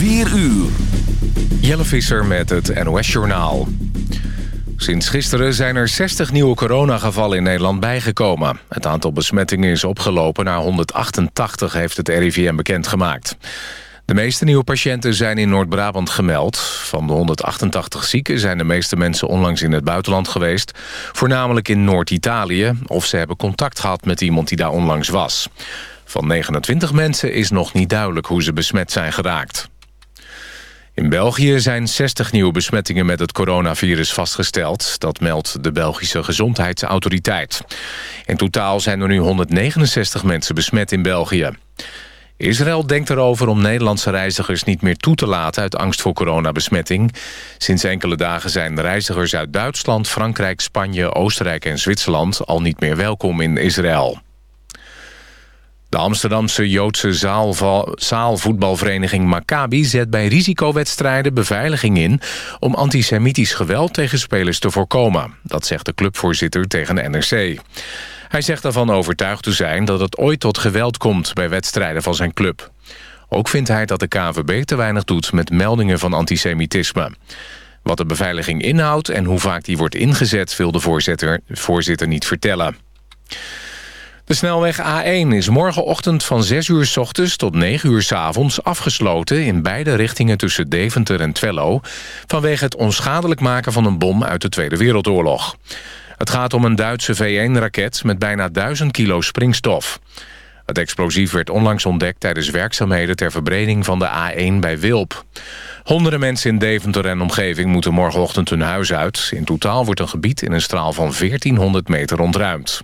4 uur. Jelle Visser met het NOS-journaal. Sinds gisteren zijn er 60 nieuwe coronagevallen in Nederland bijgekomen. Het aantal besmettingen is opgelopen naar 188, heeft het RIVM bekendgemaakt. De meeste nieuwe patiënten zijn in Noord-Brabant gemeld. Van de 188 zieken zijn de meeste mensen onlangs in het buitenland geweest. Voornamelijk in Noord-Italië. Of ze hebben contact gehad met iemand die daar onlangs was. Van 29 mensen is nog niet duidelijk hoe ze besmet zijn geraakt. In België zijn 60 nieuwe besmettingen met het coronavirus vastgesteld. Dat meldt de Belgische Gezondheidsautoriteit. In totaal zijn er nu 169 mensen besmet in België. Israël denkt erover om Nederlandse reizigers niet meer toe te laten... uit angst voor coronabesmetting. Sinds enkele dagen zijn reizigers uit Duitsland, Frankrijk, Spanje... Oostenrijk en Zwitserland al niet meer welkom in Israël. De Amsterdamse Joodse zaalvoetbalvereniging Maccabi zet bij risicowedstrijden beveiliging in om antisemitisch geweld tegen spelers te voorkomen. Dat zegt de clubvoorzitter tegen de NRC. Hij zegt ervan overtuigd te zijn dat het ooit tot geweld komt bij wedstrijden van zijn club. Ook vindt hij dat de KVB te weinig doet met meldingen van antisemitisme. Wat de beveiliging inhoudt en hoe vaak die wordt ingezet... wil de voorzitter, voorzitter niet vertellen. De snelweg A1 is morgenochtend van 6 uur s ochtends tot 9 uur s avonds afgesloten in beide richtingen tussen Deventer en Twello vanwege het onschadelijk maken van een bom uit de Tweede Wereldoorlog. Het gaat om een Duitse V1-raket met bijna 1000 kilo springstof. Het explosief werd onlangs ontdekt tijdens werkzaamheden ter verbreding van de A1 bij Wilp. Honderden mensen in Deventer en omgeving moeten morgenochtend hun huis uit. In totaal wordt een gebied in een straal van 1400 meter ontruimd.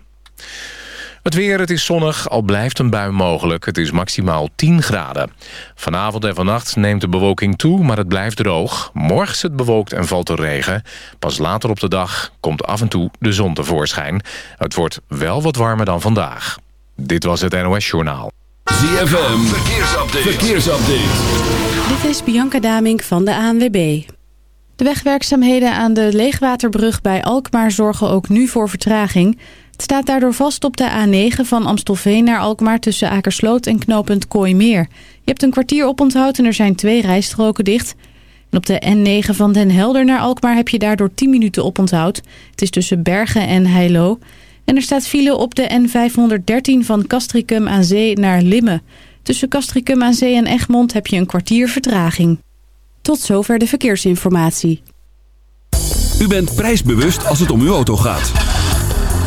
Het weer, het is zonnig, al blijft een bui mogelijk. Het is maximaal 10 graden. Vanavond en vannacht neemt de bewolking toe, maar het blijft droog. Morgen is het bewolkt en valt er regen. Pas later op de dag komt af en toe de zon tevoorschijn. Het wordt wel wat warmer dan vandaag. Dit was het NOS Journaal. ZFM, verkeersupdate. verkeersupdate. Dit is Bianca Damink van de ANWB. De wegwerkzaamheden aan de Leegwaterbrug bij Alkmaar zorgen ook nu voor vertraging... Het staat daardoor vast op de A9 van Amstelveen naar Alkmaar tussen Akersloot en knooppunt Kooimeer. Je hebt een kwartier oponthoud en er zijn twee rijstroken dicht. En op de N9 van Den Helder naar Alkmaar heb je daardoor 10 minuten oponthoud. Het is tussen Bergen en Heilo. En er staat file op de N513 van Castricum aan Zee naar Limmen. Tussen Castricum aan Zee en Egmond heb je een kwartier vertraging. Tot zover de verkeersinformatie. U bent prijsbewust als het om uw auto gaat.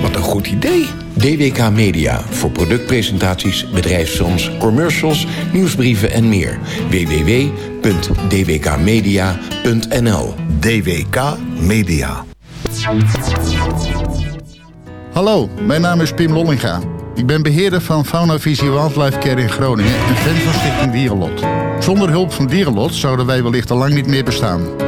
Wat een goed idee. DWK Media voor productpresentaties, bedrijfsfilms, commercials, nieuwsbrieven en meer. www.dwkmedia.nl DWK Media. Hallo, mijn naam is Pim Lollinga. Ik ben beheerder van Fauna Visie Wildlife Care in Groningen en fan van Stichting Dierenlot. Zonder hulp van Dierenlot zouden wij wellicht al lang niet meer bestaan.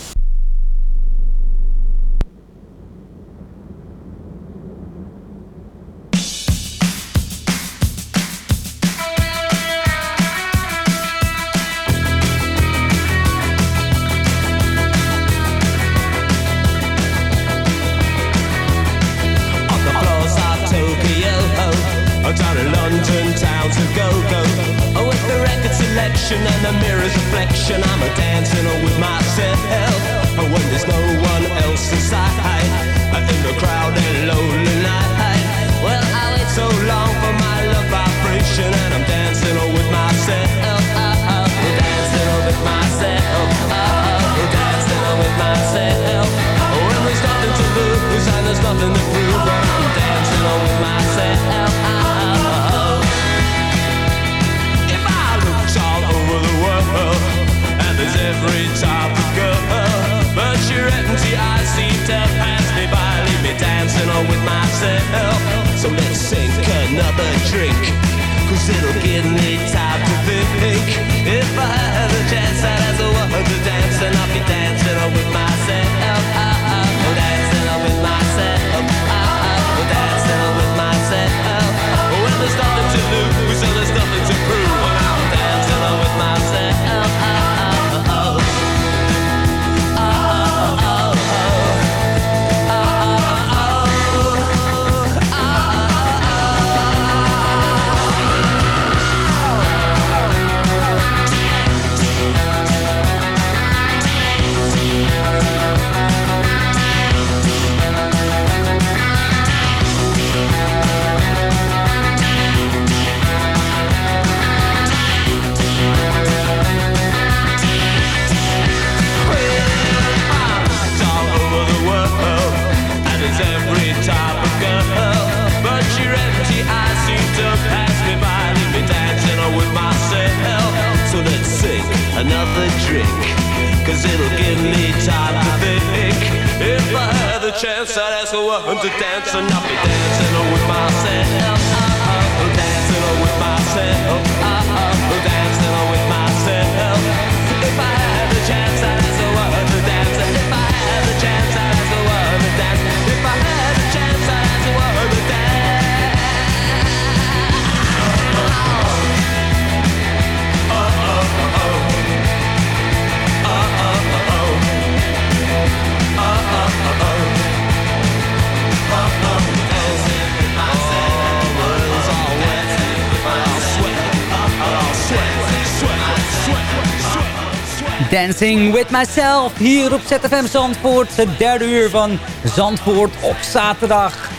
Dancing with Myself hier op ZFM Zandvoort. Het derde uur van Zandvoort op zaterdag.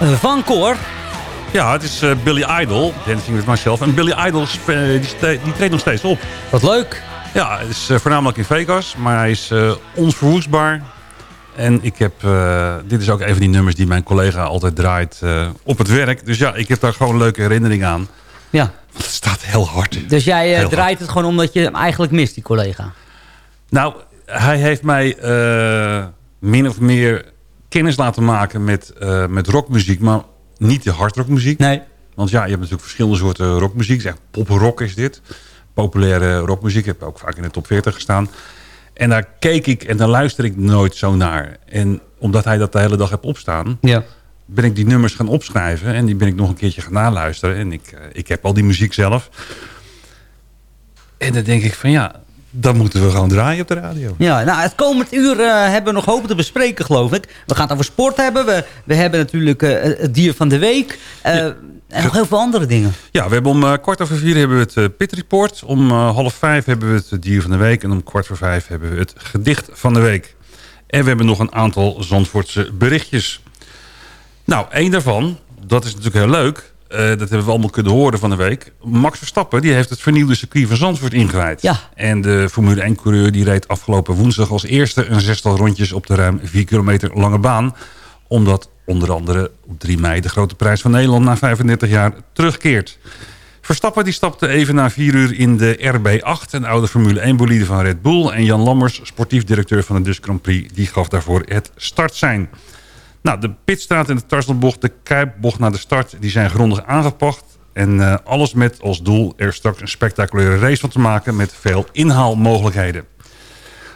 Van Cor. Ja, het is eh, Billy Idol, Dancing with Myself. En Billy Idol spe- die, die treedt nog steeds op. Wat leuk. Ja, het is eh, voornamelijk in Vegas, maar hij is eh, onverwoestbaar. En ik heb, eh, dit is ook een van die nummers die mijn collega altijd draait eh, op het werk. Dus ja, ik heb daar gewoon leuke herinnering aan. Ja. Want het staat heel hard. Dus jij eh, Heel draait het gewoon omdat je hem eigenlijk mist, die collega. Nou, hij heeft mij eh, min of meer kennis laten maken met, eh, met rockmuziek, maar niet de hardrockmuziek. Nee. Want ja, je hebt natuurlijk verschillende soorten rockmuziek. Echt poprock is dit. Populaire rockmuziek. Heb ook vaak in de top 40 gestaan. En daar keek ik en daar luister ik nooit zo naar. En omdat hij dat de hele dag heeft opstaan... Ja. Ben ik die nummers gaan opschrijven. En die ben ik nog een keertje gaan naluisteren. En ik, eh, ik heb al die muziek zelf. En dan denk ik van ja, dat moeten we gewoon draaien op de radio. Ja, nou, het komend uur eh, hebben we nog hoop te bespreken, geloof ik. We gaan het over sport hebben. We, we hebben natuurlijk eh, het dier van de week. En nog heel veel andere dingen. Ja, we hebben om kwart over vier hebben we het Pit Report. Om half vijf hebben we het dier van de week. En om kwart voor vijf hebben we het gedicht van de week. En we hebben nog een aantal Zandvoortse berichtjes. Nou, één daarvan, dat is natuurlijk heel leuk. Eh, dat hebben we allemaal kunnen horen van de week. Max Verstappen die heeft het vernieuwde circuit van Zandvoort ingewijd. Ja. En de Formule 1-coureur die reed afgelopen woensdag als eerste... een zestal rondjes op de ruim 4 kilometer lange baan. Omdat onder andere op 3 mei de grote prijs van Nederland... na 35 jaar terugkeert. Verstappen die stapte even na 4 uur in de RB8... een oude Formule 1-bolide van Red Bull. En Jan Lammers, sportief directeur van de Dutch Grand Prix... die gaf daarvoor het startsein. Nou, de pitstraat en de Tarselbocht, de Kuipbocht naar de start... die zijn grondig aangepakt. En eh, alles met als doel er straks een spectaculaire race van te maken... met veel inhaalmogelijkheden.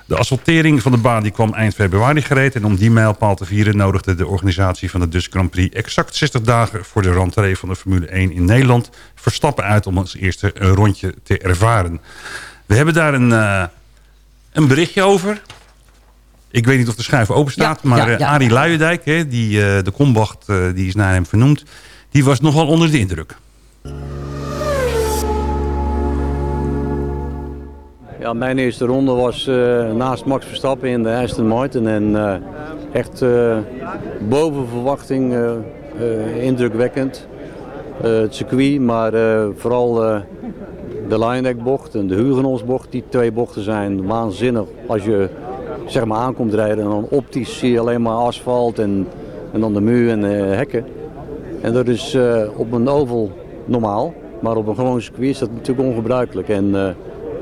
De asfaltering van de baan die kwam eind februari gereed... en om die mijlpaal te vieren nodigde de organisatie van de Dutch Grand Prix... exact 60 dagen voor de rentree van de Formule 1 in Nederland... Verstappen uit om als eerste een rondje te ervaren. We hebben daar een, eh, een berichtje over... Ik weet niet of de schijf open staat, Ja, maar ja, eh, ja. Arie Luijendijk, hè, die, eh, de kombacht, eh, die is naar hem vernoemd. Die was nogal onder de indruk. Ja, mijn eerste ronde was eh, naast Max Verstappen in de Aston Martin. En eh, echt eh, boven verwachting indrukwekkend. Eh, het circuit, maar eh, vooral eh, de Liondeck bocht en de Hugenholz bocht. Die twee bochten zijn waanzinnig als je zeg maar aankomt rijden. En dan optisch zie je alleen maar asfalt en, en dan de muur en eh, hekken. En dat is eh, op een oval normaal, maar op een gewoon circuit is dat natuurlijk ongebruikelijk. En eh,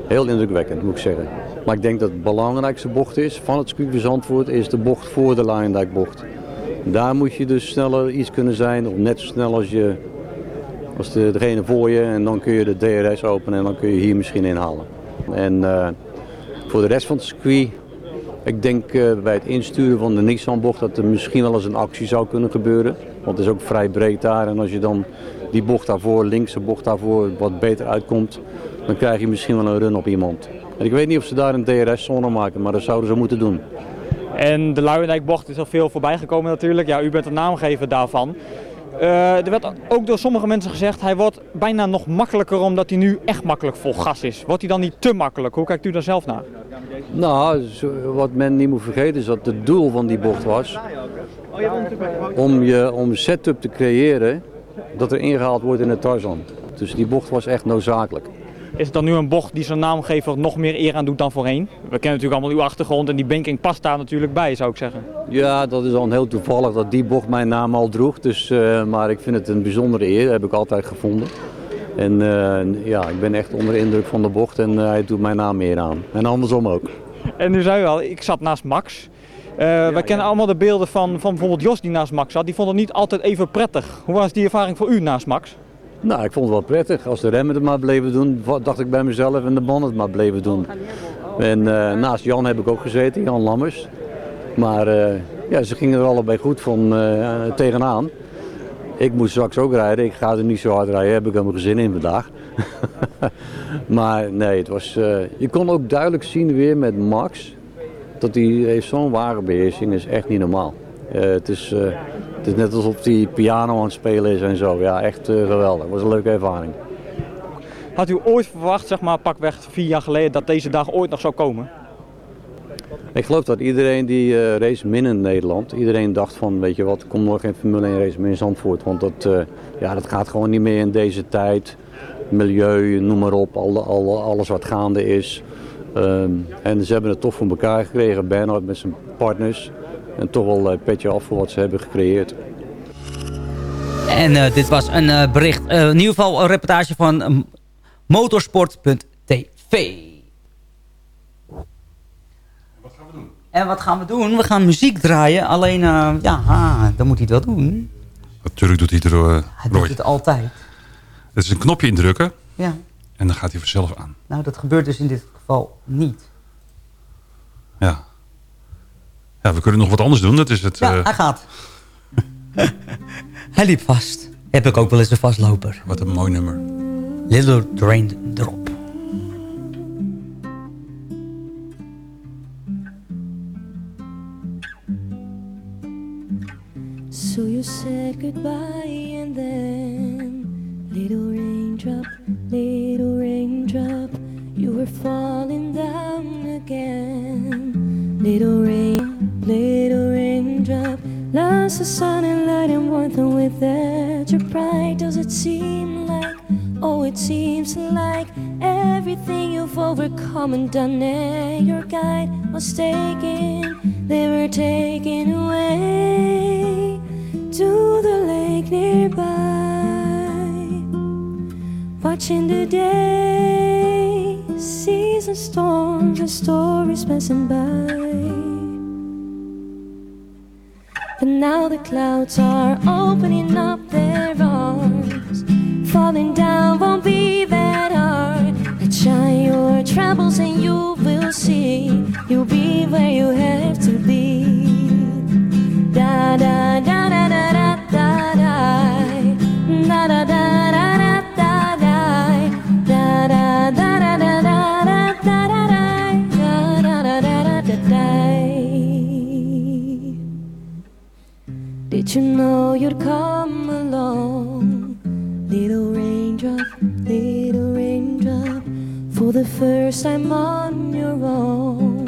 heel indrukwekkend moet ik zeggen. Maar ik denk dat het belangrijkste bocht is van het circuit Zandvoort is de bocht voor de Lionendijk bocht. Daar moet je dus sneller iets kunnen zijn, of net zo snel als, je, als de, degene voor je. En dan kun je de DRS openen en dan kun je hier misschien inhalen. En voor de rest van het circuit, ik denk eh, bij het insturen van de Nissan-bocht dat er misschien wel eens een actie zou kunnen gebeuren. Want het is ook vrij breed daar. En als je dan die bocht daarvoor, linkse bocht daarvoor, wat beter uitkomt, dan krijg je misschien wel een run op iemand. En ik weet niet of ze daar een DRS-zone maken, maar dat zouden ze moeten doen. En de Luijendijkbocht is al veel voorbij gekomen natuurlijk. Ja, u bent de naamgever daarvan. Eh, er werd ook door sommige mensen gezegd, hij wordt bijna nog makkelijker omdat hij nu echt makkelijk vol gas is. Wordt hij dan niet te makkelijk? Hoe kijkt u daar zelf naar? Nou, wat men niet moet vergeten is dat het doel van die bocht was om je om setup te creëren dat er ingehaald wordt in het Tarzan. Dus die bocht was echt noodzakelijk. Is het dan nu een bocht die zijn naamgever nog meer eer aan doet dan voorheen? We kennen natuurlijk allemaal uw achtergrond en die banking past daar natuurlijk bij, zou ik zeggen. Ja, dat is al heel toevallig dat die bocht mijn naam al droeg. Dus, eh, maar ik vind het een bijzondere eer, heb ik altijd gevonden. En eh, ja, ik ben echt onder de indruk van de bocht en eh, hij doet mijn naam meer aan. En andersom ook. En nu zei u al, ik zat naast Max. Eh, wij kennen allemaal de beelden van, van bijvoorbeeld Jos die naast Max zat. Die vond het niet altijd even prettig. Hoe was die ervaring voor u naast Max? Nou, ik vond het wel prettig. Als de remmen het maar bleven doen, dacht ik bij mezelf en de banden het maar bleven doen. En eh, naast Jan heb ik ook gezeten, Jan Lammers. Maar eh, ja, ze gingen er allebei goed van eh, tegenaan. Ik moet straks ook rijden. Ik ga er niet zo hard rijden. Heb ik helemaal geen zin in vandaag. maar nee, het was, je kon ook duidelijk zien weer met Max. Dat hij heeft zo'n wagenbeheersing. is echt niet normaal. Het, is, het is net alsof hij piano aan het spelen is en zo. Ja, echt eh, geweldig. Het was een leuke ervaring. Had u ooit verwacht, zeg maar pakweg vier jaar geleden, dat deze dag ooit nog zou komen? Ik geloof dat iedereen die eh, race min in Nederland, iedereen dacht van, weet je wat, er komt nog geen Formule 1 race meer in Zandvoort. Want dat, eh, ja, dat gaat gewoon niet meer in deze tijd. Milieu, noem maar op, alle, alle, alles wat gaande is. Ehm, en ze hebben het toch voor elkaar gekregen, Bernhard met zijn partners. En toch wel een petje af voor wat ze hebben gecreëerd. En eh, dit was een eh, bericht, eh, in ieder geval een reportage van eh, motorsport.tv. En wat gaan we doen? We gaan muziek draaien. Alleen, eh, ja, ah, dan moet hij het wel doen. Natuurlijk doet hij het er, uh, Hij doet het altijd. Het is een knopje indrukken Ja, en dan gaat hij vanzelf aan. nou dat gebeurt dus in dit geval niet. Ja. Ja, we kunnen nog wat anders doen. Dat is het... Ja, eh, hij gaat. hij liep vast. Heb ik ook wel eens een vastloper. Wat een mooi nummer. Little Drain Drop. So you said goodbye and then little raindrop, little raindrop, you were falling down again. Little rain, little raindrop, lost the sun and light and warmth and with that your pride. Does it seem like, oh it seems like everything you've overcome and done and your guide was taken, they were taken away to the lake nearby. Watching the day, seas and storms and stories passing by. But now the clouds are opening up their arms. Falling down won't be that hard. Let's shine your troubles and you will see. You'll be where you have you know you'd come along, little raindrop, little raindrop, for the first time on your own,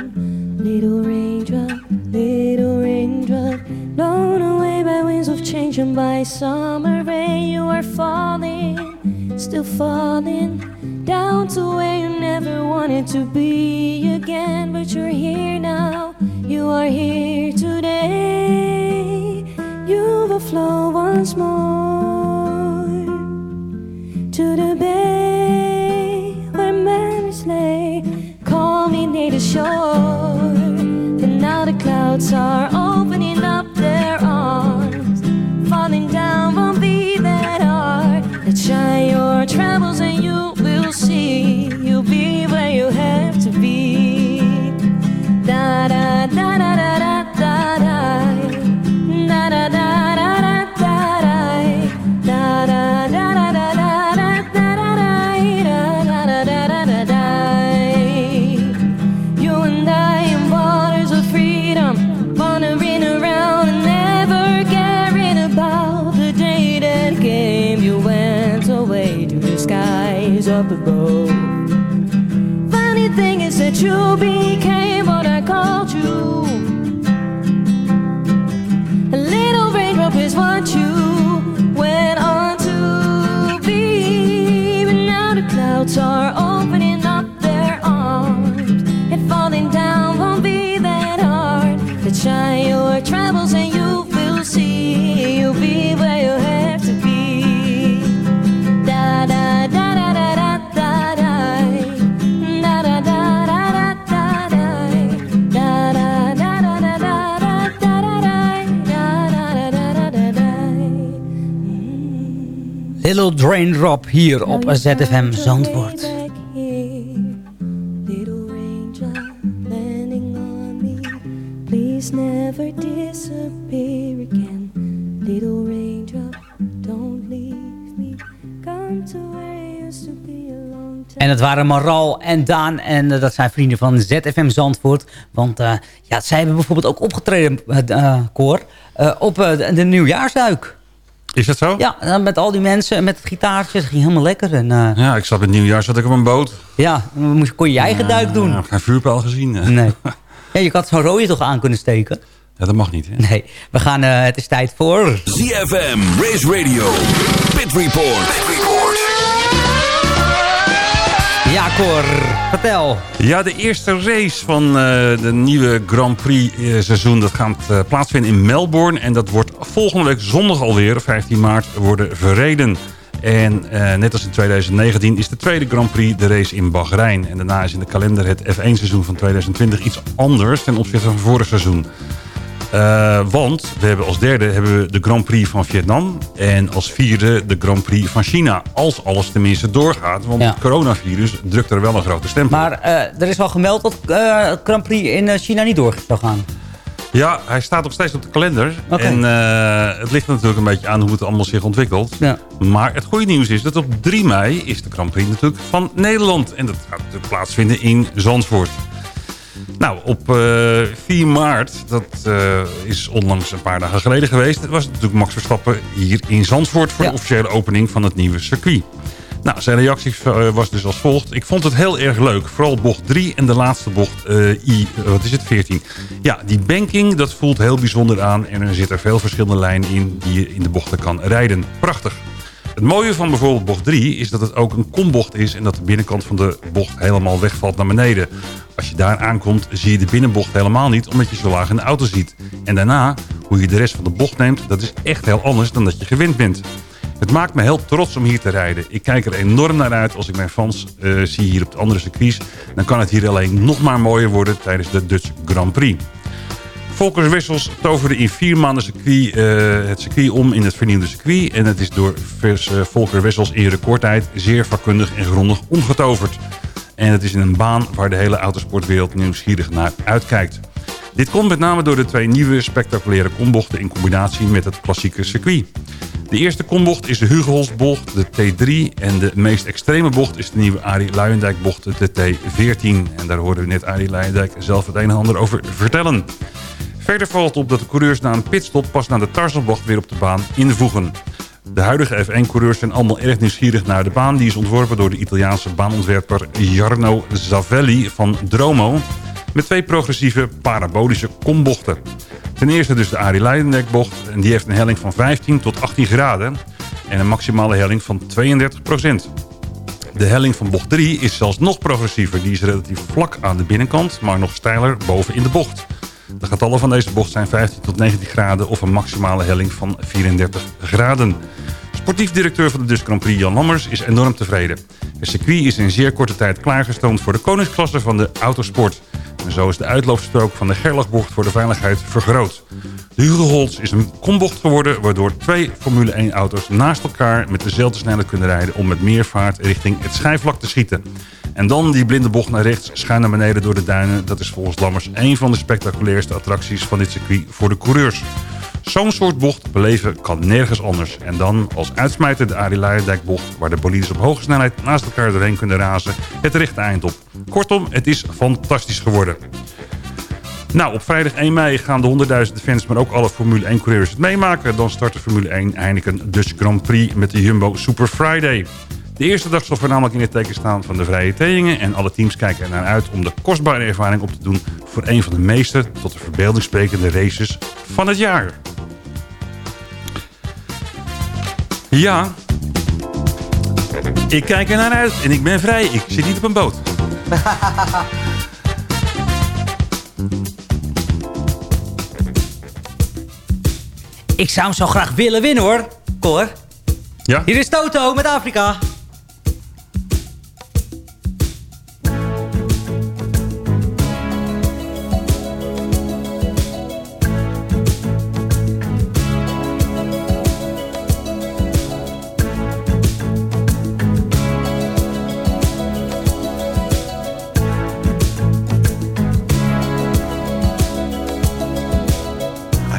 little raindrop, little raindrop, blown away by winds of change and by summer rain. You are falling, still falling down to where you never wanted to be again, but you're here now, you are here. Little Drain Drop hier op ZFM Zandvoort. Raindrop never disappear again. Little raindrop, don't leave me. Come to where I used to be a long time. En het waren Maral en Daan. En eh, dat zijn vrienden van ZFM Zandvoort. Want eh, ja, zij hebben bijvoorbeeld ook opgetreden, uh, Cor, eh, op eh, de nieuwjaarsduik. Is dat zo? Ja, met al die mensen en met het gitaartje. Dat ging helemaal lekker. En, eh, Ja, ik zat met nieuwjaar zat ik op een boot. ja, dan moest, kon je je eigen duik doen. Ik heb geen vuurpijl gezien. Nee. Ja, je had zo'n rode toch aan kunnen steken? Ja, dat mag niet, hè? Nee, we gaan, eh, het is tijd voor... ZFM, Race Radio, Pit Report. Ja, Cor, vertel. Ja, de eerste race van eh, de nieuwe Grand Prix eh, seizoen... dat gaat eh, plaatsvinden in Melbourne. En dat wordt volgende week zondag alweer, 15 maart, worden verreden. En net als in 2019 is de tweede Grand Prix de race in Bahrein. En daarna is in de kalender het F1-seizoen van 2020 iets anders... ten opzichte van vorig seizoen. Eh, want we hebben als derde hebben we de Grand Prix van Vietnam. En als vierde de Grand Prix van China. Als alles tenminste doorgaat. Want Ja. het coronavirus drukt er wel een grote stempel. Maar eh, er is wel gemeld dat eh Grand Prix in China niet door zou gaan. Ja, hij staat nog steeds op de kalender. En het ligt natuurlijk een beetje aan hoe het allemaal zich ontwikkelt. Ja. Maar het goede nieuws is dat op 3 mei is de Grand Prix natuurlijk van Nederland. En dat gaat natuurlijk plaatsvinden in Zandvoort. Nou, op eh 4 maart, dat eh, is onlangs een paar dagen geleden geweest... was het natuurlijk Max Verstappen hier in Zandvoort... voor de officiële opening van het nieuwe circuit. Nou, zijn reactie eh, was dus als volgt. Ik vond het heel erg leuk. Vooral bocht 3 en de laatste bocht I, wat is het, 14. Ja, die banking, dat voelt heel bijzonder aan. En er zitten veel verschillende lijnen in die je in de bochten kan rijden. Prachtig. Het mooie van bijvoorbeeld bocht 3 is dat het ook een kombocht is... en dat de binnenkant van de bocht helemaal wegvalt naar beneden. Als je daar aankomt, zie je de binnenbocht helemaal niet... omdat je zo laag in de auto ziet. En daarna, hoe je de rest van de bocht neemt... dat is echt heel anders dan dat je gewend bent. Het maakt me heel trots om hier te rijden. Ik kijk er enorm naar uit als ik mijn fans eh, zie hier op de andere circuits. Dan kan het hier alleen nog maar mooier worden tijdens de Dutch Grand Prix. Volkers Wessels toverde in vier maanden circuit, eh, het circuit om in het vernieuwde circuit. En het is door vers, eh, Volker Wessels in recordtijd zeer vakkundig en grondig omgetoverd. En het is in een baan waar de hele autosportwereld nieuwsgierig naar uitkijkt. Dit komt met name door de twee nieuwe spectaculaire kombochten in combinatie met het klassieke circuit. De eerste kombocht is de Hugelholtsbocht, de T3. En de meest extreme bocht is de nieuwe Arie Luijendijk bocht, de T14. En daar hoorden we net Arie Luijendijk zelf het een en ander over vertellen. Verder valt op dat de coureurs na een pitstop pas na de Tarzanbocht weer op de baan invoegen. De huidige F1-coureurs zijn allemaal erg nieuwsgierig naar de baan. Die is ontworpen door de Italiaanse baanontwerper Jarno Zavelli van Dromo. Met twee progressieve parabolische kombochten. Ten eerste dus de Arie Leidendek-bocht. En die heeft een helling van 15 tot 18 graden. En een maximale helling van 32 procent. De helling van bocht 3 is zelfs nog progressiever. Die is relatief vlak aan de binnenkant, maar nog steiler boven in de bocht. De getallen van deze bocht zijn 15 tot 19 graden of een maximale helling van 34 graden. Sportief directeur van de Dus Grand Prix Jan Lammers is enorm tevreden. Het circuit is in zeer korte tijd klaargestoomd voor de koningsklasse van de autosport. En zo is de uitloopstrook van de Gerlachbocht voor de veiligheid vergroot. De Hugo Holtz is een kombocht geworden... waardoor twee Formule 1 auto's naast elkaar met dezelfde snelheid kunnen rijden... om met meer vaart richting het schijfvlak te schieten. En dan die blinde bocht naar rechts, schuin naar beneden door de duinen. Dat is volgens Lammers een van de spectaculairste attracties van dit circuit voor de coureurs. Zo'n soort bocht beleven kan nergens anders. En dan als uitsmijter de Arie Luijendijk-bocht... waar de bolides op hoge snelheid naast elkaar doorheen kunnen razen... het rechte eind op. Kortom, het is fantastisch geworden. Nou, op vrijdag 1 mei gaan de 100.000 fans, maar ook alle Formule 1-coureurs het meemaken. Dan start de Formule 1 Heineken Dutch Grand Prix met de Jumbo Super Friday. De eerste dag zal voornamelijk in het teken staan van de vrije trainingen... en alle teams kijken er naar uit om de kostbare ervaring op te doen... voor een van de meeste tot de verbeelding sprekende races van het jaar. Ja, ik kijk er naar uit en ik ben vrij. Ik zit niet op een boot. Ik zou hem zo graag willen winnen hoor, Cor. Ja? Hier is Toto met Afrika.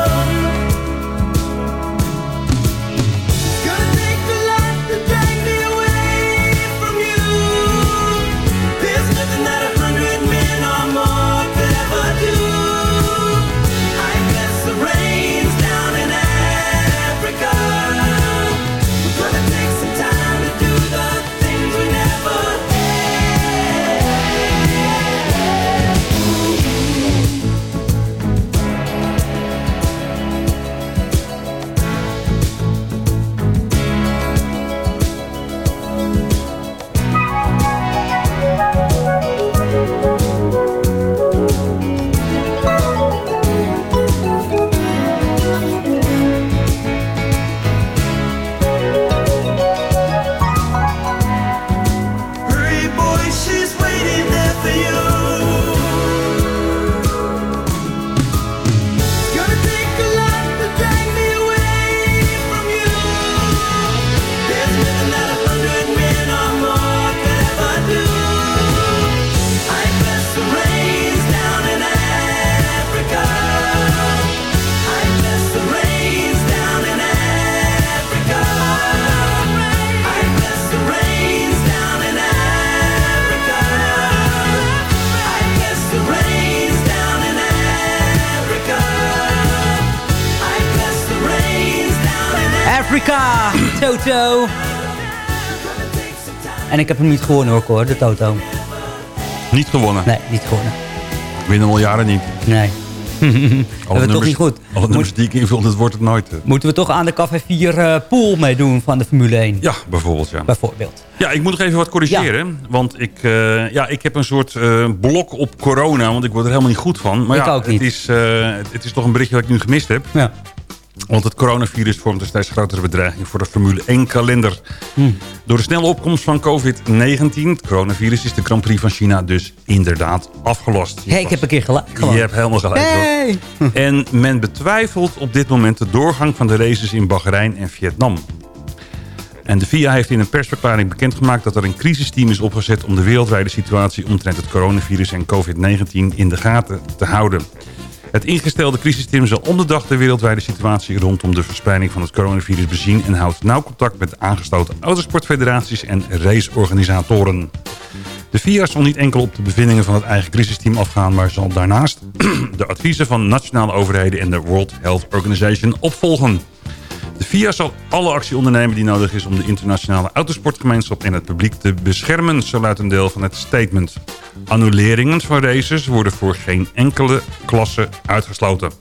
Ik heb hem niet gewonnen hoor, Cor, de Toto. Niet gewonnen? Nee, niet gewonnen. Ik win hem al jaren niet. Nee. Hebben we toch niet goed. Alle nummers die ik invul, dat wordt het nooit. Moeten we toch aan de Café 4 eh, pool meedoen van de Formule 1? Ja, bijvoorbeeld, ja. Bijvoorbeeld. Ja, ik moet nog even wat corrigeren. Want ik, eh, ja, ik heb een soort eh, blok op corona, want ik word er helemaal niet goed van. Maar Ik ja, ook niet. Het, is, het is toch een berichtje dat ik nu gemist heb. Ja. Want het coronavirus vormt een steeds grotere bedreiging voor de Formule 1-kalender. Hm. Door de snelle opkomst van COVID-19, het coronavirus, is de Grand Prix van China dus inderdaad afgelast. Hey, ik heb een keer gelijk gewoon. Je hebt helemaal gelijk. Hey! En men betwijfelt op dit moment de doorgang van de races in Bahrein en Vietnam. En de FIA heeft in een persverklaring bekendgemaakt dat er een crisisteam is opgezet om de wereldwijde situatie omtrent het coronavirus en COVID-19 in de gaten te houden. Het ingestelde crisisteam zal om de dag de wereldwijde situatie rondom de verspreiding van het coronavirus bezien en houdt nauw contact met de aangesloten autosportfederaties en raceorganisatoren. De FIA zal niet enkel op de bevindingen van het eigen crisisteam afgaan, maar zal daarnaast de adviezen van nationale overheden en de World Health Organization opvolgen. De FIA zal alle actie ondernemen die nodig is om de internationale autosportgemeenschap en het publiek te beschermen, zo luidt een deel van het statement. Annuleringen van races worden voor geen enkele klasse uitgesloten.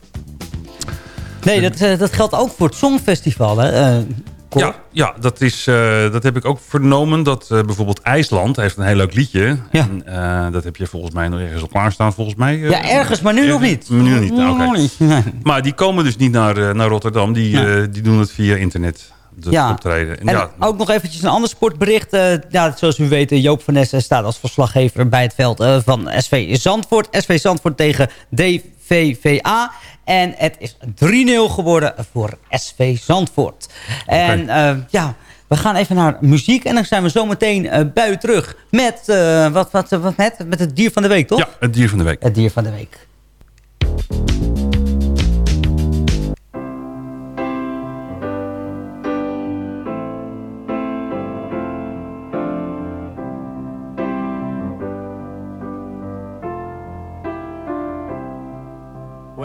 Nee, dat, eh, dat geldt ook voor het Songfestival. Hè? eh, Cor. Ja, ja dat, is, eh, dat heb ik ook vernomen. Dat eh, bijvoorbeeld IJsland heeft een heel leuk liedje. En, eh, dat heb je volgens mij nog ergens op klaarstaan. Volgens mij. Ja, ergens, maar nu nog niet. Nu niet, nou, oké. Nog niet, nee. Maar die komen dus niet naar, naar Rotterdam. Die, Nee. die doen het via internet. Dat Ja. optreden. En En ja, ook nog eventjes een ander sportbericht. Ja, zoals u weet, Joop van Nessen staat als verslaggever bij het veld van SV Zandvoort. SV Zandvoort tegen DVVA. En het is 3-0 geworden voor SV Zandvoort. En eh, ja, we gaan even naar muziek. En dan zijn we zometeen eh bij u terug met, eh, wat, wat, wat met? met het dier van de week, toch? ja, het dier van de week. Het dier van de week.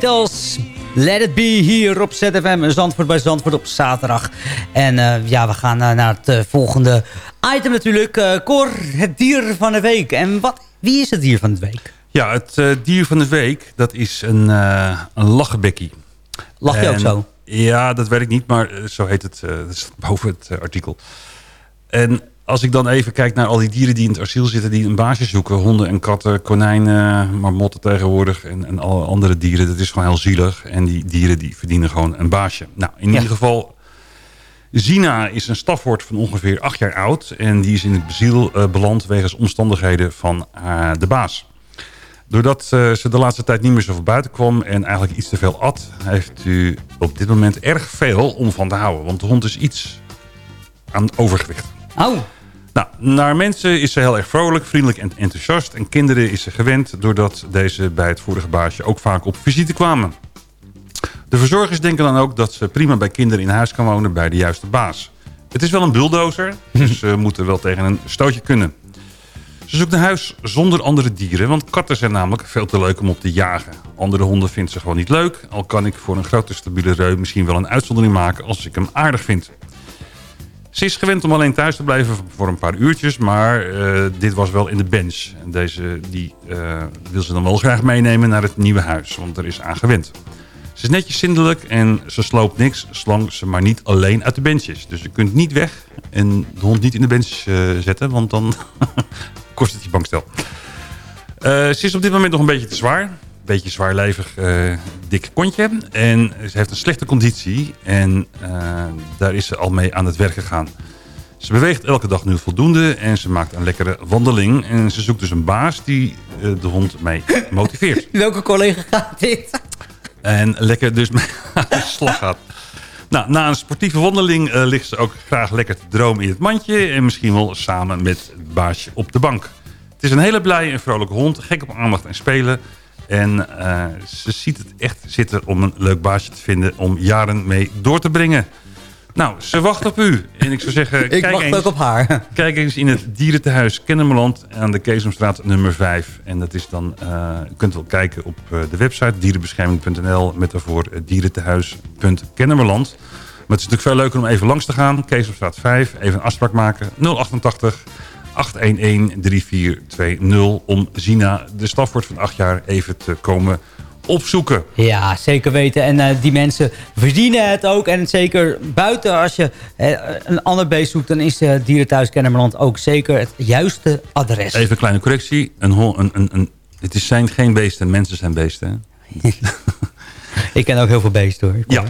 Beatles, Let It Be hier op ZFM Zandvoort bij Zandvoort op zaterdag. En eh, ja, we gaan eh, naar het eh, volgende item natuurlijk. Cor, het dier van de week. En wat, wie is het dier van de week? Ja, het dier van de week, dat is een, een lachenbekkie. Lach je ook zo? Ja, dat weet ik niet, maar zo heet het. boven het artikel. En als ik dan even kijk naar al die dieren die in het asiel zitten... die een baasje zoeken. Honden en katten, konijnen, marmotten tegenwoordig... en, en alle andere dieren. Dat is gewoon heel zielig. En die dieren die verdienen gewoon een baasje. Nou, in ieder geval... Zina is een stafwoord van ongeveer acht jaar oud. En die is in het asiel eh, beland wegens omstandigheden van eh, de baas. Doordat eh, ze de laatste tijd niet meer zoveel buiten kwam en eigenlijk iets te veel at... heeft u op dit moment erg veel om van te houden. Want de hond is iets aan overgewicht. Oh. Nou, naar mensen is ze heel erg vrolijk, vriendelijk en enthousiast. En kinderen is ze gewend doordat deze bij het vorige baasje ook vaak op visite kwamen. De verzorgers denken dan ook dat ze prima bij kinderen in huis kan wonen bij de juiste baas. Het is wel een bulldozer, dus ze moeten wel tegen een stootje kunnen. Ze zoekt een huis zonder andere dieren, want katten zijn namelijk veel te leuk om op te jagen. Andere honden vindt ze gewoon niet leuk, al kan ik voor een grote stabiele reu misschien wel een uitzondering maken als ik hem aardig vind. Ze is gewend om alleen thuis te blijven voor een paar uurtjes, maar eh, dit was wel in de bench. En deze die, eh, wil ze dan wel graag meenemen naar het nieuwe huis, want er is aan gewend. Ze is netjes zindelijk en ze sloopt niks, zolang ze maar niet alleen uit de bench is. Dus je kunt niet weg en de hond niet in de bench eh, zetten, want dan kost het je bankstel. Ze is op dit moment nog een beetje te zwaar. Beetje zwaarlijvig, eh, dik kontje. En ze heeft een slechte conditie. En eh, daar is ze al mee aan het werk gegaan. Ze beweegt elke dag nu voldoende. En ze maakt een lekkere wandeling. En ze zoekt dus een baas die eh, de hond mee motiveert. Welke collega gaat dit? En lekker dus mee aan de slag gaat. Nou, na een sportieve wandeling eh, ligt ze ook graag lekker te dromen in het mandje. En misschien wel samen met het baasje op de bank. Het is een hele blije en vrolijke hond. Gek op aandacht en spelen. En eh, ze ziet het echt zitten om een leuk baasje te vinden... om jaren mee door te brengen. Nou, ze wacht op u. En ik zou zeggen... Ik kijk wacht eens, ook op haar. Kijk eens in het dierentehuis Kennemerland aan de Keesomstraat nummer 5. En dat is dan, eh, u kunt wel kijken op eh, de website dierenbescherming.nl met daarvoor eh, dierentehuis.kennemerland. Maar het is natuurlijk veel leuker om even langs te gaan. Keesomstraat 5, even een afspraak maken. 088 811 3420 om Zina, de stafwoord van 8 jaar, even te komen opzoeken. Ja, zeker weten. En eh, die mensen verdienen het ook. En zeker buiten, als je eh, een ander beest zoekt... dan is uh, Dierenthuis Kennemerland ook zeker het juiste adres. Even een kleine correctie. Een, een, een, een, het is zijn geen beesten, mensen zijn beesten. hè? Ik ken ook heel veel beesten hoor. Ja.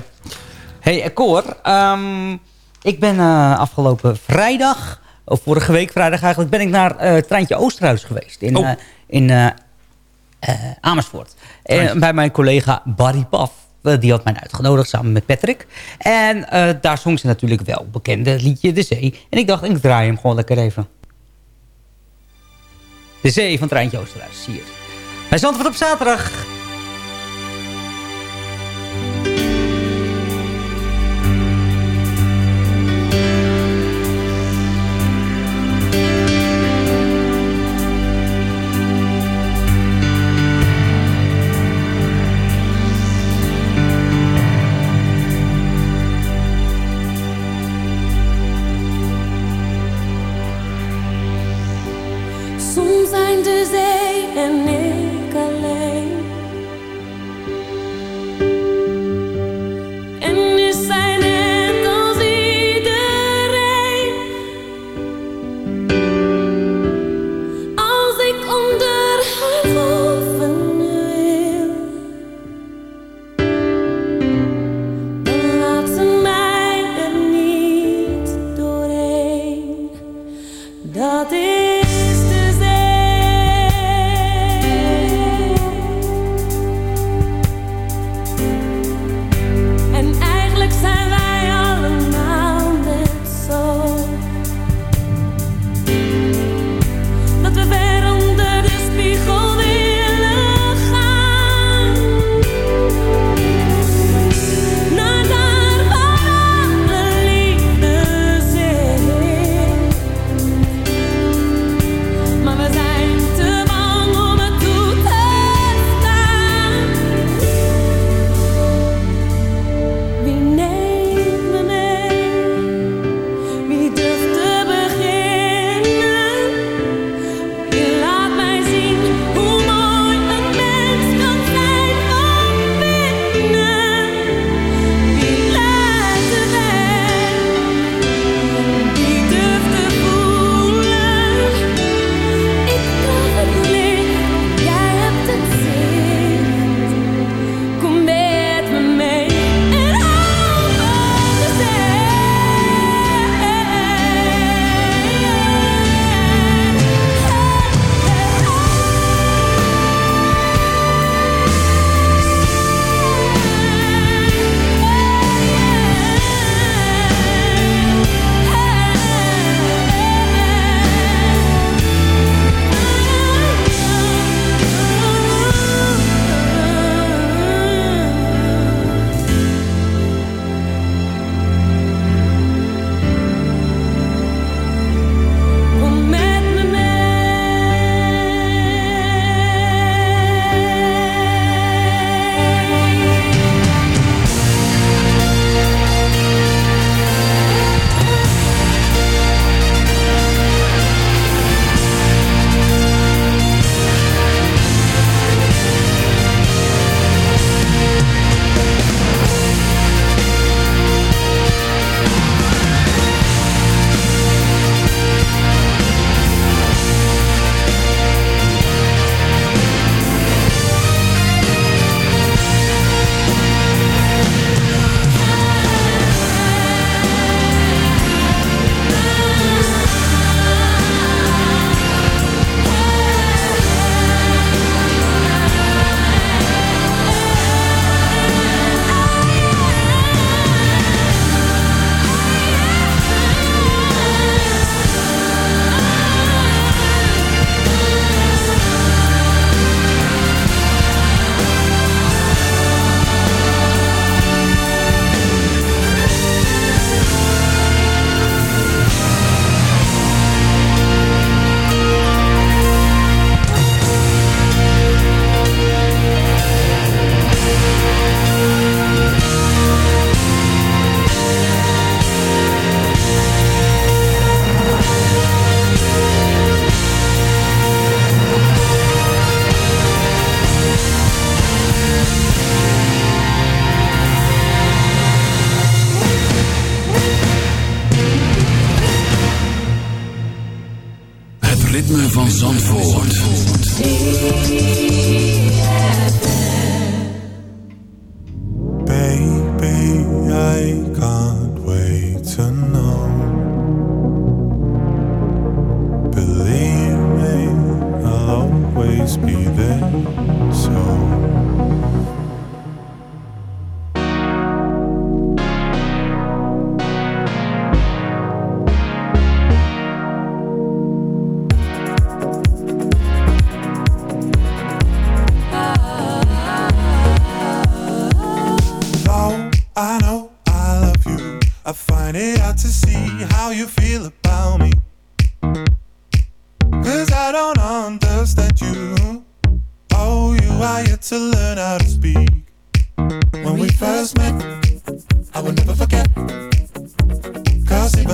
Hey, Cor. ehm, ik ben afgelopen vrijdag, of vorige week vrijdag eigenlijk... ben ik naar eh Treintje Oosterhuis geweest. In, Oh. eh, in eh, Amersfoort. Bij mijn collega Barry Paf. Die had mij uitgenodigd samen met Patrick. En daar zong ze natuurlijk wel bekende liedje De Zee. En ik dacht, ik draai hem gewoon lekker even. De Zee van Treintje Oosterhuis, hier. Hij Zandvoort op zaterdag.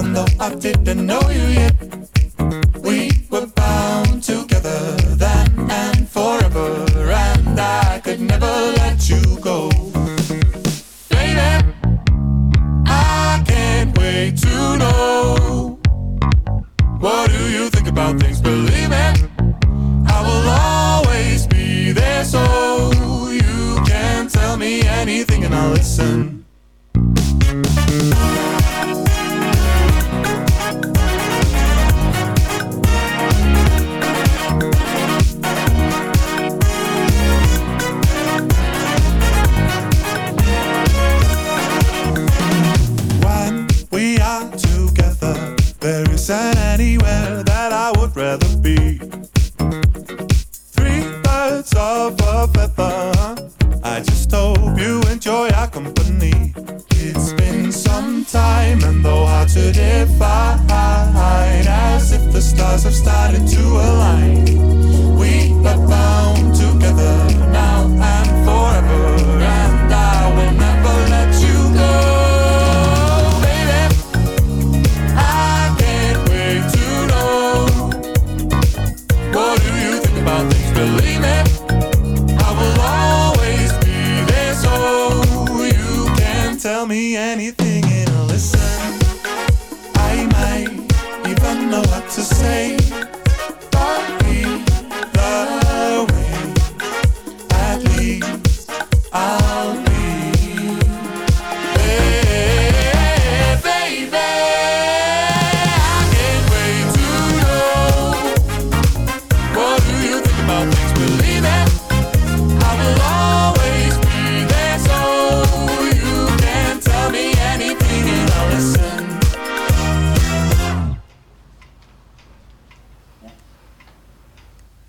Even though I didn't know you yet,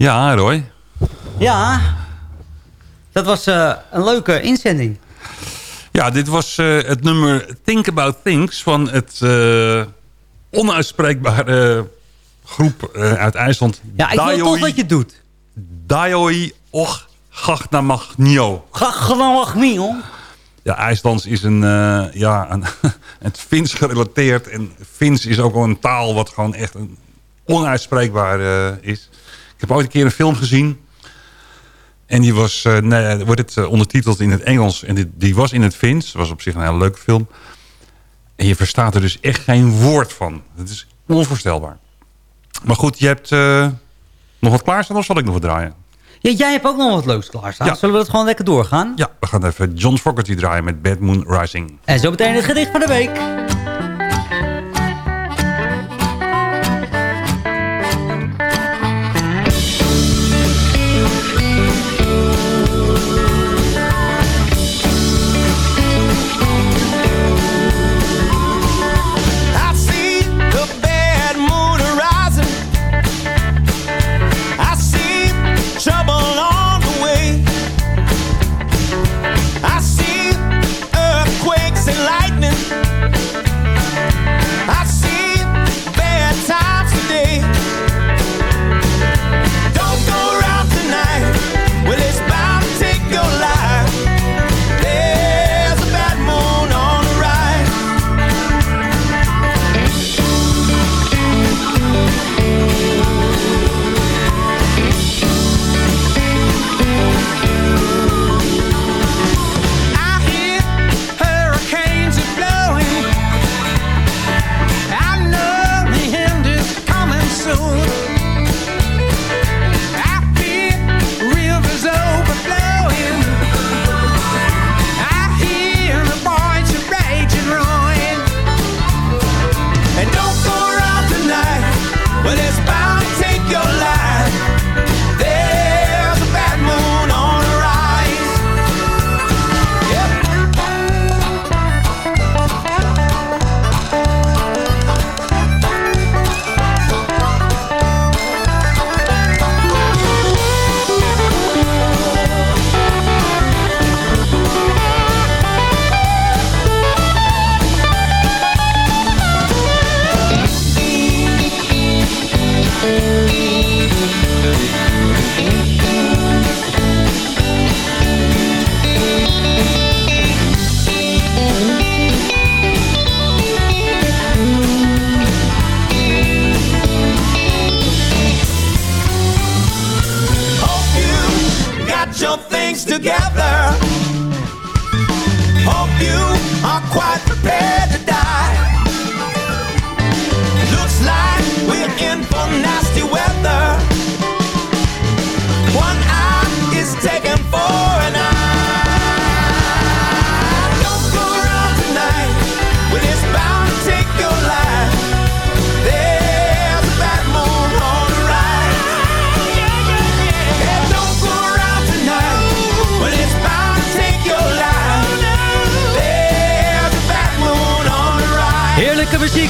Ja, Roy. Ja, dat was eh, een leuke inzending. Ja, dit was eh, het nummer Think About Things van het eh, onuitspreekbare groep uit IJsland. Ja, ik wil toch dat je het doet. Daioi Och Gagnamagnio. Gagnamagnio? Ja, IJslands is een, ja, een, het Fins gerelateerd. En Fins is ook wel een taal wat gewoon echt een onuitspreekbaar is. Ik heb ooit een keer een film gezien. En die was, eh, nee, wordt het eh, ondertiteld in het Engels. En die, die was in het Fins. was op zich een hele leuke film. En je verstaat er dus echt geen woord van. Het is onvoorstelbaar. Maar goed, je hebt eh, nog wat klaarstaan of zal ik nog wat draaien? Ja, jij hebt ook nog wat leuks klaarstaan. Ja. Zullen we dat gewoon lekker doorgaan? Ja, we gaan even John Fogerty draaien met Bad Moon Rising. En zo meteen het gedicht van de week.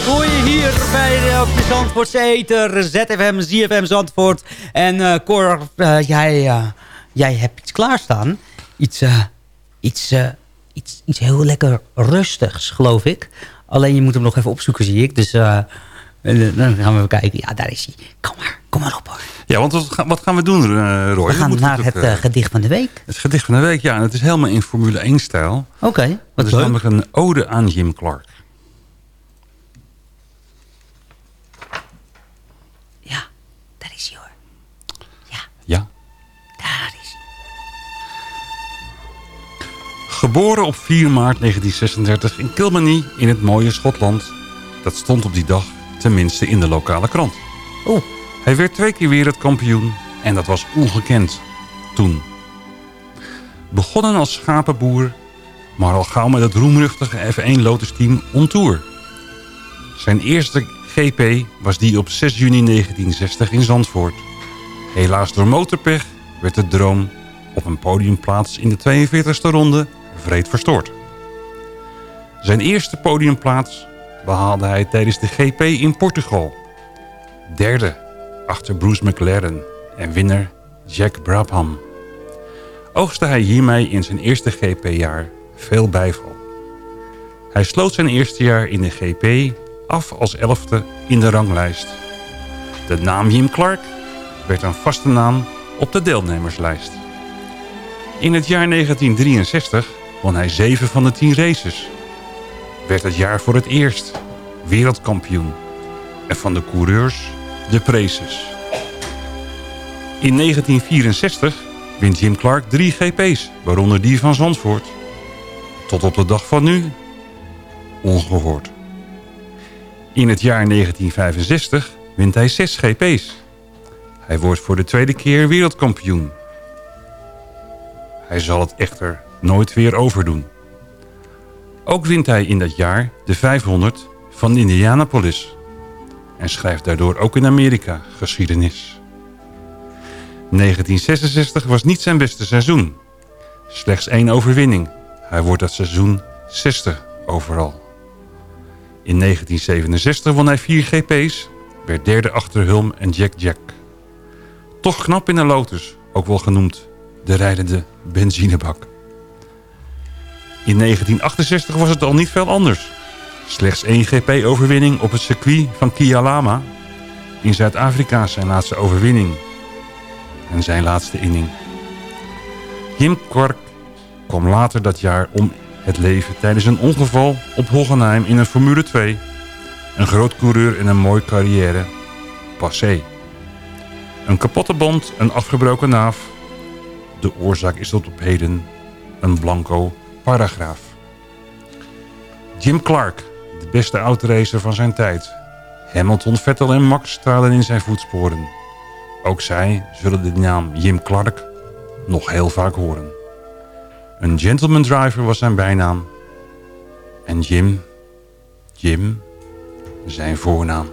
Hoor je hier bij de, op de Zandvoortse Eter, ZFM, ZFM Zandvoort. En eh Cor, eh, jij, eh, jij hebt iets klaarstaan. Iets, eh, iets, eh, iets, iets heel lekker rustigs, geloof ik. Alleen je moet hem nog even opzoeken, zie ik. Dus eh, eh, dan gaan we even kijken. Ja, daar is hij. Kom maar, kom maar op hoor. Ja, want wat, gaan- wat gaan we doen, eh, Roy? We gaan naar het eh, eh, gedicht van de week. Het gedicht van de week, ja. En het is helemaal in Formule 1-stijl. Oké, Het wat is leuk. namelijk een ode aan Jim Clark. Geboren op 4 maart 1936 in Kilmeny in het mooie Schotland. Dat stond op die dag tenminste in de lokale krant. Oh. Hij werd twee keer wereldkampioen en dat was ongekend toen. Begonnen als schapenboer, maar al gauw met het roemruchtige F1 Lotus team on tour. Zijn eerste GP was die op 6 juni 1960 in Zandvoort. Helaas door motorpech werd de droom op een podiumplaats in de 42e ronde vreed verstoord. Zijn eerste podiumplaats behaalde hij tijdens de GP in Portugal. Derde achter Bruce McLaren en winnaar Jack Brabham. Oogste hij hiermee in zijn eerste GP-jaar veel bijval. Hij sloot zijn eerste jaar in de GP af als elfde in de ranglijst. De naam Jim Clark werd een vaste naam op de deelnemerslijst. In het jaar 1963 won hij 7 van de 10 races. Werd het jaar voor het eerst wereldkampioen. En van de coureurs de preces. In 1964 wint Jim Clark drie GP's, waaronder die van Zandvoort. Tot op de dag van nu ongehoord. In het jaar 1965 wint hij zes GP's. Hij wordt voor de tweede keer wereldkampioen. Hij zal het echter nooit weer overdoen. Ook wint hij in dat jaar de 500 van Indianapolis. En schrijft daardoor ook in Amerika geschiedenis. 1966 was niet zijn beste seizoen. Slechts één overwinning. Hij wordt dat seizoen 60 overal. In 1967 won hij vier GP's, werd derde achter Hulm en Jack Jack. Toch knap in een Lotus, ook wel genoemd de rijdende benzinebak. In 1968 was het al niet veel anders. Slechts één GP-overwinning op het circuit van Kialama. In Zuid-Afrika zijn laatste overwinning. En zijn laatste inning. Jim Clark kwam later dat jaar om het leven tijdens een ongeval op Hockenheim in een Formule 2. Een groot coureur en een mooie carrière. Passé. Een kapotte band, een afgebroken naaf. De oorzaak is tot op heden een blanco paragraaf. Jim Clark, de beste autoracer van zijn tijd. Hamilton, Vettel en Max traden in zijn voetsporen. Ook zij zullen de naam Jim Clark nog heel vaak horen. Een gentleman driver was zijn bijnaam. En Jim, Jim, zijn voornaam.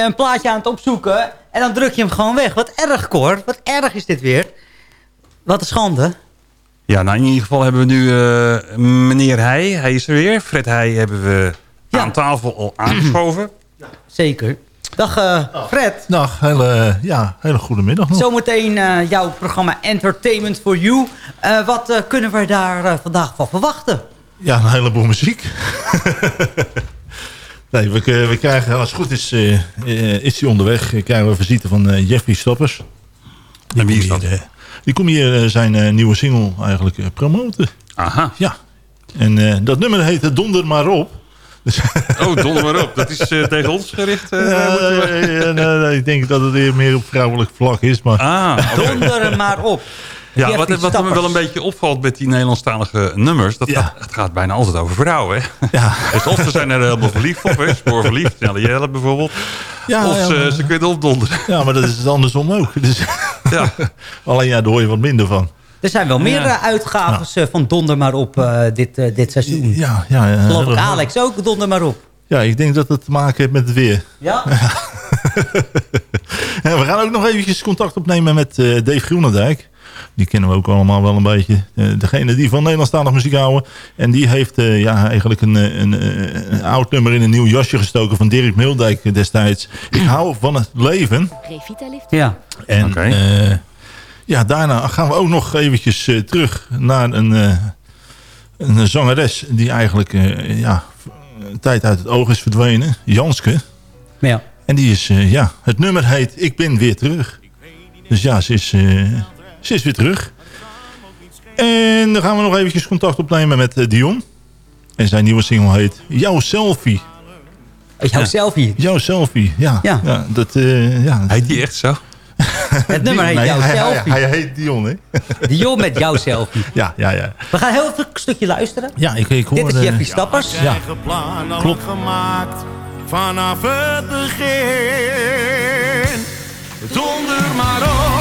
Je een plaatje aan het opzoeken en dan druk je hem gewoon weg. Wat erg, Cor. Wat erg is dit weer. Wat een schande. Ja, nou in ieder geval hebben we nu eh, meneer Heij. Hij is er weer. Fred Heij hebben we aan tafel al aangeschoven. Zeker. Dag eh, Fred. Dag, hele, ja, hele goede middag nog. Zometeen eh, jouw programma Entertainment for You. Eh, wat eh, kunnen we daar vandaag van verwachten? Ja, een heleboel muziek. nee, we, we krijgen, als het goed is, eh, eh, is hij onderweg. We krijgen we visite van eh, Jeffrey Stoppers. Die En wie is komt dat? hier, eh, die komt hier eh, zijn eh, nieuwe single eigenlijk eh, promoten. Aha. Ja. En eh, dat nummer heet Donder maar op. Dus Oh, donder maar op. Dat is eh, tegen ons gericht. eh, nee, nee, nee, ik denk dat het weer meer op vrouwelijk vlak is. Maar... Ah. Donder er maar op. Ja, wat, wat me wel een beetje opvalt met die Nederlandstalige nummers... dat gaat, het gaat bijna altijd over vrouwen. Hè? Ja. Dus of ze zijn er helemaal verliefd op, hè? spoorverliefd, Snelle Jelle bijvoorbeeld. Ja, of ja, ze, maar- ze kunnen opdonderen. Ja, maar dat is het andersom ook. Dus, ja. Alleen ja, daar hoor je wat minder van. Er zijn wel meer Ja. uitgaves eh, van Donder maar op eh, dit, eh, dit seizoen. Ja, ja, ja. Geloof ik Alex ook, Donder maar op. Ja, ik denk dat het te maken heeft met het weer. Ja? En we gaan ook nog eventjes contact opnemen met eh, Dave Groenendijk. Die kennen we ook allemaal wel een beetje. Eh, degene die van Nederlandstalig muziek houden. En die heeft eh, ja, eigenlijk een, eh, een, een oud nummer in een nieuw jasje gestoken van Dirk Mildijk destijds. Ik hou van het leven. Ja. En Oké. eh, ja, daarna gaan we ook nog eventjes terug naar een, eh, een zangeres die eigenlijk eh, ja, een tijd uit het oog is verdwenen. Janske. Ja. En die is, eh, ja, het nummer heet Ik ben weer terug. Dus ja, ze is, eh, ze is weer terug. En dan gaan we nog eventjes contact opnemen met eh, Dion. En zijn nieuwe single heet Jouw Selfie. Jouw selfie? Jouw Selfie, ja. Ja. dat, eh, ja. Heet die echt zo? Het nummer heet Nee, Jouw hij, Selfie. Hij, hij heet Dion, hè? Dion met Jouw Selfie. Ja, ja, ja. We gaan heel even een stukje luisteren. Ja, ik, ik hoor... Dit is eh, Jeffrey Stappers. Ja, plan al Klopt. gemaakt vanaf het begin. Donder maar op,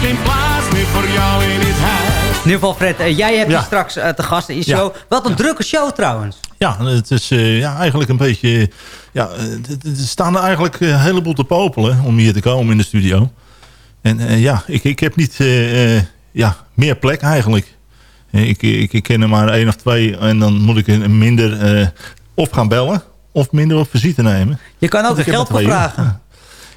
is geen plaats meer voor jou in dit huis. In ieder geval, Fred, eh, jij hebt Ja. je straks eh, te gast in je Ja. show. Wat een drukke show trouwens. Ja, het is eh, ja, eigenlijk een beetje... Ja, er staan er eigenlijk een heleboel te popelen om hier te komen in de studio. En ja, ik, ik heb niet ja, meer plek eigenlijk. Ik, ik, ik ken er maar één of twee en dan moet ik een minder eh, of gaan bellen of minder op visite nemen. Je kan ook er geld voor vragen.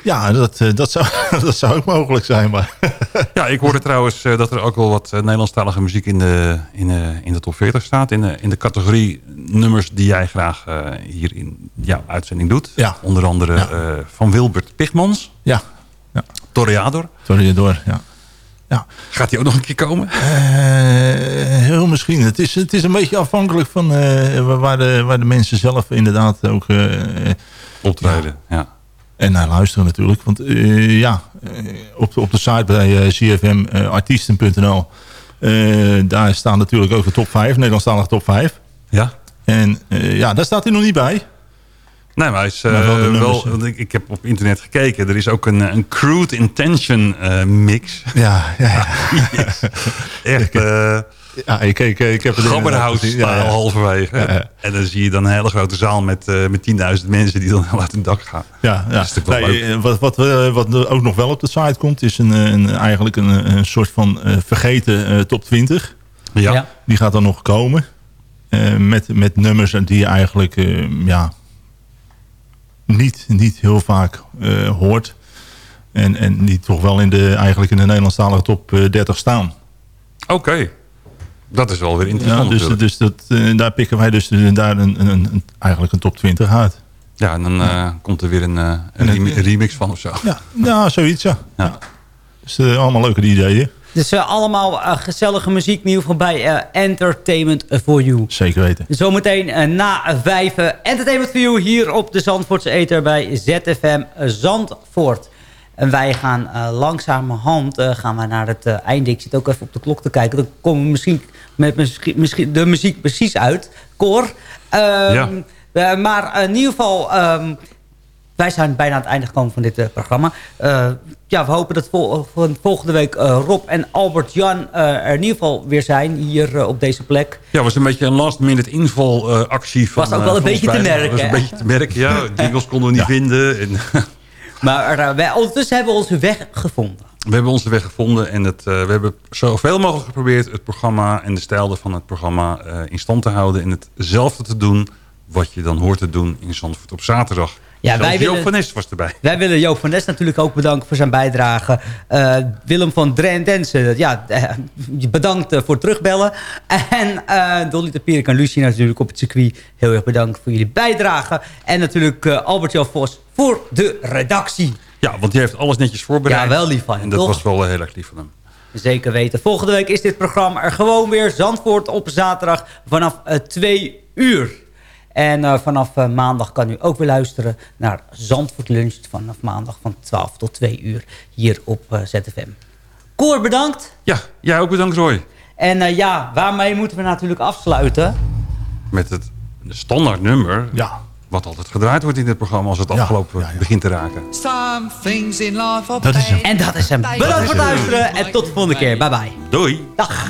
Ja, dat, eh, dat, zou, dat zou ook mogelijk zijn. Maar Ja, ik hoorde trouwens eh, dat er ook wel wat eh, Nederlandstalige muziek in de, in, de, in de top 40 staat. In de, in de categorie nummers die jij graag hier in jouw uitzending doet. Ja. Onder andere Ja. van Wilbert Pigmans. ja, ja. Toreador. sorry door. Ja. Ja. Gaat die ook nog een keer komen? Heel misschien. Het is, het is een beetje afhankelijk van waar, de, waar de mensen zelf inderdaad ook... Optreden, ja. En naar luisteren natuurlijk. Want eh, ja, eh, op, de- op de site bij eh, cfmartiesten.nl... daar staan natuurlijk ook de top 5, Nederlandstalige top 5. Ja. En ja, daar staat hij nog niet bij. Nee, maar hij is wel wel, want ik, ik heb op internet gekeken. Er is ook een, een crude intention mix. Ja, ja, ja. Echt... Ja, ik, ik, ik heb het Gabberhout. Ja, ja. halverwege. Ja, ja. En dan zie je dan een hele grote zaal met, eh met 10.000 mensen die dan uit het dak gaan. Ja, ja. Dat is natuurlijk wel Nee, leuk. eh, wat, wat, eh, wat ook nog wel op de site komt, is een, een, eigenlijk een, een soort van eh, vergeten eh, top 20. Ja. Ja. Die gaat dan nog komen. Eh, met, met nummers die je eigenlijk eh, ja, niet, niet heel vaak eh, hoort. En, en die toch wel in de, eigenlijk in de Nederlandstalige top eh, 30 staan. Oké. Dat is wel weer Ja, interessant dus dus dat, eh, daar pikken wij dus eh, daar een, een, een, eigenlijk een top 20 uit. Ja, en dan eh, komt er weer een, een, remi- een remix van of zo. Ja, ja zoiets ja. Ja. Dus allemaal leuke ideeën. Dus allemaal gezellige muziek in ieder geval bij eh, Entertainment for You. Zeker weten. Zometeen na vijf Entertainment for You hier op de Zandvoortse Eter bij ZFM Zandvoort. En wij gaan eh, langzamerhand eh, gaan we naar het eh, einde. Ik zit ook even op de klok te kijken. Dan komen we misschien met misschien, misschien de muziek precies uit. Cor. Ehm, eh, maar in ieder geval... ehm, wij zijn bijna aan het einde gekomen van dit programma. Ja, we hopen dat vol- volgende week Rob en Albert-Jan eh, er in ieder geval weer zijn hier op deze plek. Ja, was een beetje een last minute invalactie van Was ook wel een beetje te merken, Was een beetje te merken, ja. Jingles konden we niet vinden. En Maar eh, wij, ondertussen hebben we onze weg gevonden. we hebben onze weg gevonden en het, eh, we hebben zoveel mogelijk geprobeerd het programma en de stijl van het programma eh, in stand te houden. En hetzelfde te doen wat je dan hoort te doen in Zandvoort op zaterdag. Ja, wij Joop willen- van Nes was erbij. Wij willen Joop van Nes natuurlijk ook bedanken voor zijn bijdrage. Eh, Willem van Dren Densen, ja, eh, bedankt eh, voor het terugbellen. En eh, Dolly de Pierik en Lucie natuurlijk op het circuit. Heel erg bedankt voor jullie bijdrage. En natuurlijk Albert-Jan Vos voor de redactie. Ja, want die heeft alles netjes voorbereid. Ja, wel lief van je, En dat toch? was wel heel erg lief van hem. Zeker weten. Volgende week is dit programma er gewoon weer. Zandvoort op zaterdag vanaf eh, twee uur. En eh, vanaf eh, maandag kan u ook weer luisteren naar Zandvoort Lunch. Vanaf maandag van 12 tot 2 uur hier op eh, ZFM. Koor, bedankt. Ja, jij ook bedankt Roy. En eh, ja, waarmee moeten we natuurlijk afsluiten? Met het standaard nummer. Ja. Wat altijd gedraaid wordt in dit programma als het afgelopen begint te raken. Some things in life are Dat is hem. En dat is hem. Bedankt voor het luisteren en tot de volgende keer. Bye bye. Doei. Dag.